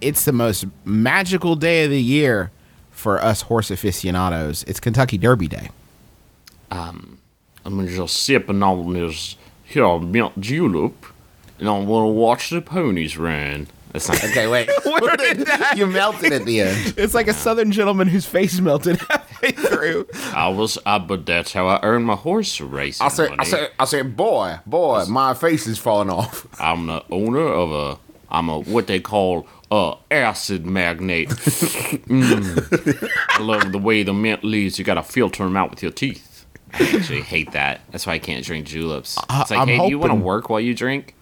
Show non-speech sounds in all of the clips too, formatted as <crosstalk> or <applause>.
it's the most magical day of the year for us horse aficionados. It's Kentucky Derby Day. Um, I'm gonna just sip sipping on this here mint julep, and I want to watch the ponies run. That's not Okay, wait. <laughs> Where did that- you melted at the end. <laughs> It's like a southern gentleman whose face melted halfway through. I was, I, but that's how I earned my horse racing I said, I money. said, I said, boy, boy, my face is falling off. I'm the owner of a, I'm a what they call a acid magnate. <laughs> Mm. I love the way the mint leaves. You gotta filter them out with your teeth. I actually hate that. That's why I can't drink juleps. It's like, I'm hey, do you want to work while you drink?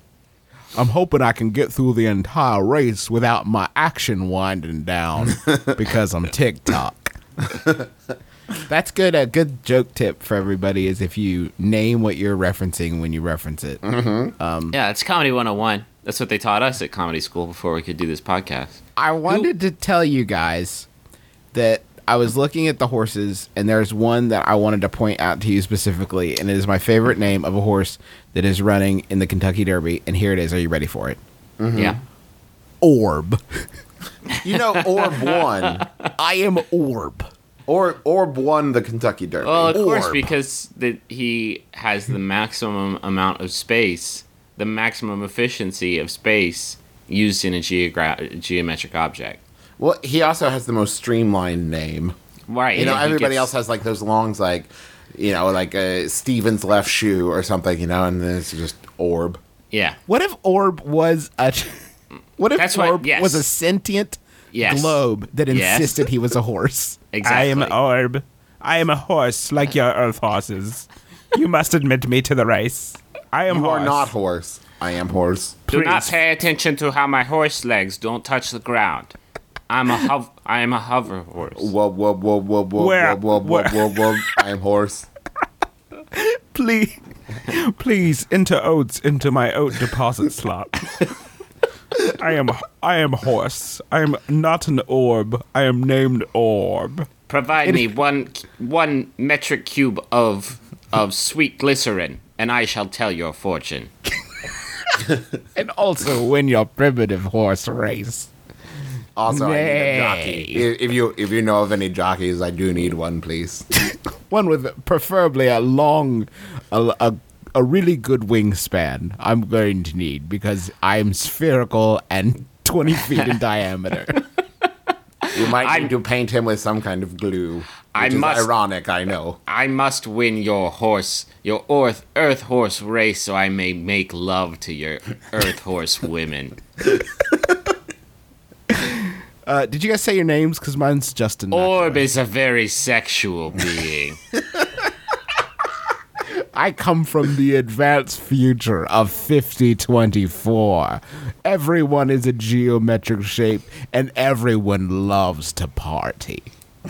I'm hoping I can get through the entire race without my action winding down <laughs> because I'm TikTok. <laughs> That's good. A good joke tip for everybody is if you name what you're referencing when you reference it. Yeah, it's comedy 101. That's what they taught us at comedy school before we could do this podcast. I wanted to tell you guys that I was looking at the horses, and there's one that I wanted to point out to you specifically, and it is my favorite name of a horse that is running in the Kentucky Derby. And here it is. Are you ready for it? Mm-hmm. Yeah. Orb. You know, Orb won. <laughs> I am Orb. Or Orb won the Kentucky Derby. Well, of course, because the, he has the maximum amount of space, the maximum efficiency of space used in a geogra- geometric object. well, he also has the most streamlined name. Right. You know, everybody gets- else has like those longs, like you know, like uh, Steven's left shoe or something. You know, and then it's just Orb. Yeah. What if Orb was a. <laughs> What if That's what- Orb yes. was a sentient Yes. globe that Yes. insisted he was a horse? <laughs> Exactly. I am Orb. I am a horse like your earth horses. You must admit me to the race. I am You horse. are not horse. I am horse. Please. Do not Please. pay attention to how my horse legs don't touch the ground. I'm a <laughs> hov- I am a hover horse. Whoa, whoa, whoa, whoa, whoa, Where- whoa, whoa, whoa, where- whoa, whoa. I am horse. <laughs> Please, please enter oats into my oat deposit slot. I am I am horse. I am not an orb. I am named Orb. Provide me one one metric cube of of sweet glycerin, and I shall tell your fortune. <laughs> And also win your primitive horse race. Also, I need a jockey. If, if you if you know of any jockeys, I do need one, please. <laughs> One with preferably a long, a, a, a really good wingspan. I'm going to need because I'm spherical and 20 feet in <laughs> diameter. You might I'm- need to paint him with some kind of glue. Which I is must- ironic, I know. I must win your horse, your earth earth horse race, so I may make love to your earth horse women. <laughs> Uh, did you guys say your names? Because mine's Justin. Orb is a very sexual being. <laughs> I come from the advanced future of 5024. Everyone is a geometric shape, and everyone loves to party. <laughs>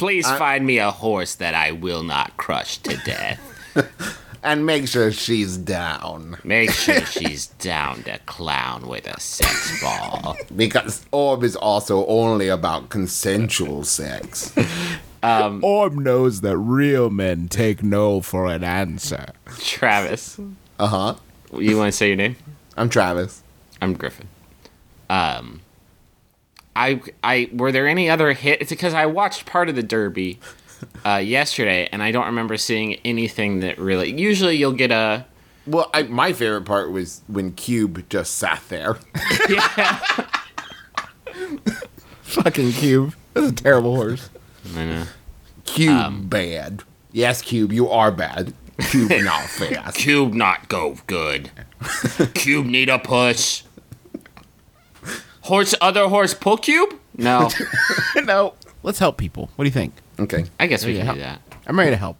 Please find me a horse that I will not crush to death. <laughs> And make sure she's down. Make sure <laughs> she's down to clown with a sex ball. Because Orb is also only about consensual sex. Orb knows that real men take no for an answer. Travis, Uh huh. you want to say your name? I'm Travis. I'm Griffin. Um, I I were there any other hit? It's because I watched part of the Derby uh, yesterday, and I don't remember seeing anything that really. Usually, you'll get a Well, I, my favorite part was when Cube just sat there. <laughs> yeah. Fucking Cube. That's a terrible horse. I know. Cube um, bad. Yes, Cube, you are bad. Cube <laughs> not fast. Cube not go good. <laughs> Cube need a push. Horse, other horse pull cube? No, <laughs> no. Let's help people. What do you think? Okay. I guess we Yeah. can do that. I'm ready to help.